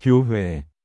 교회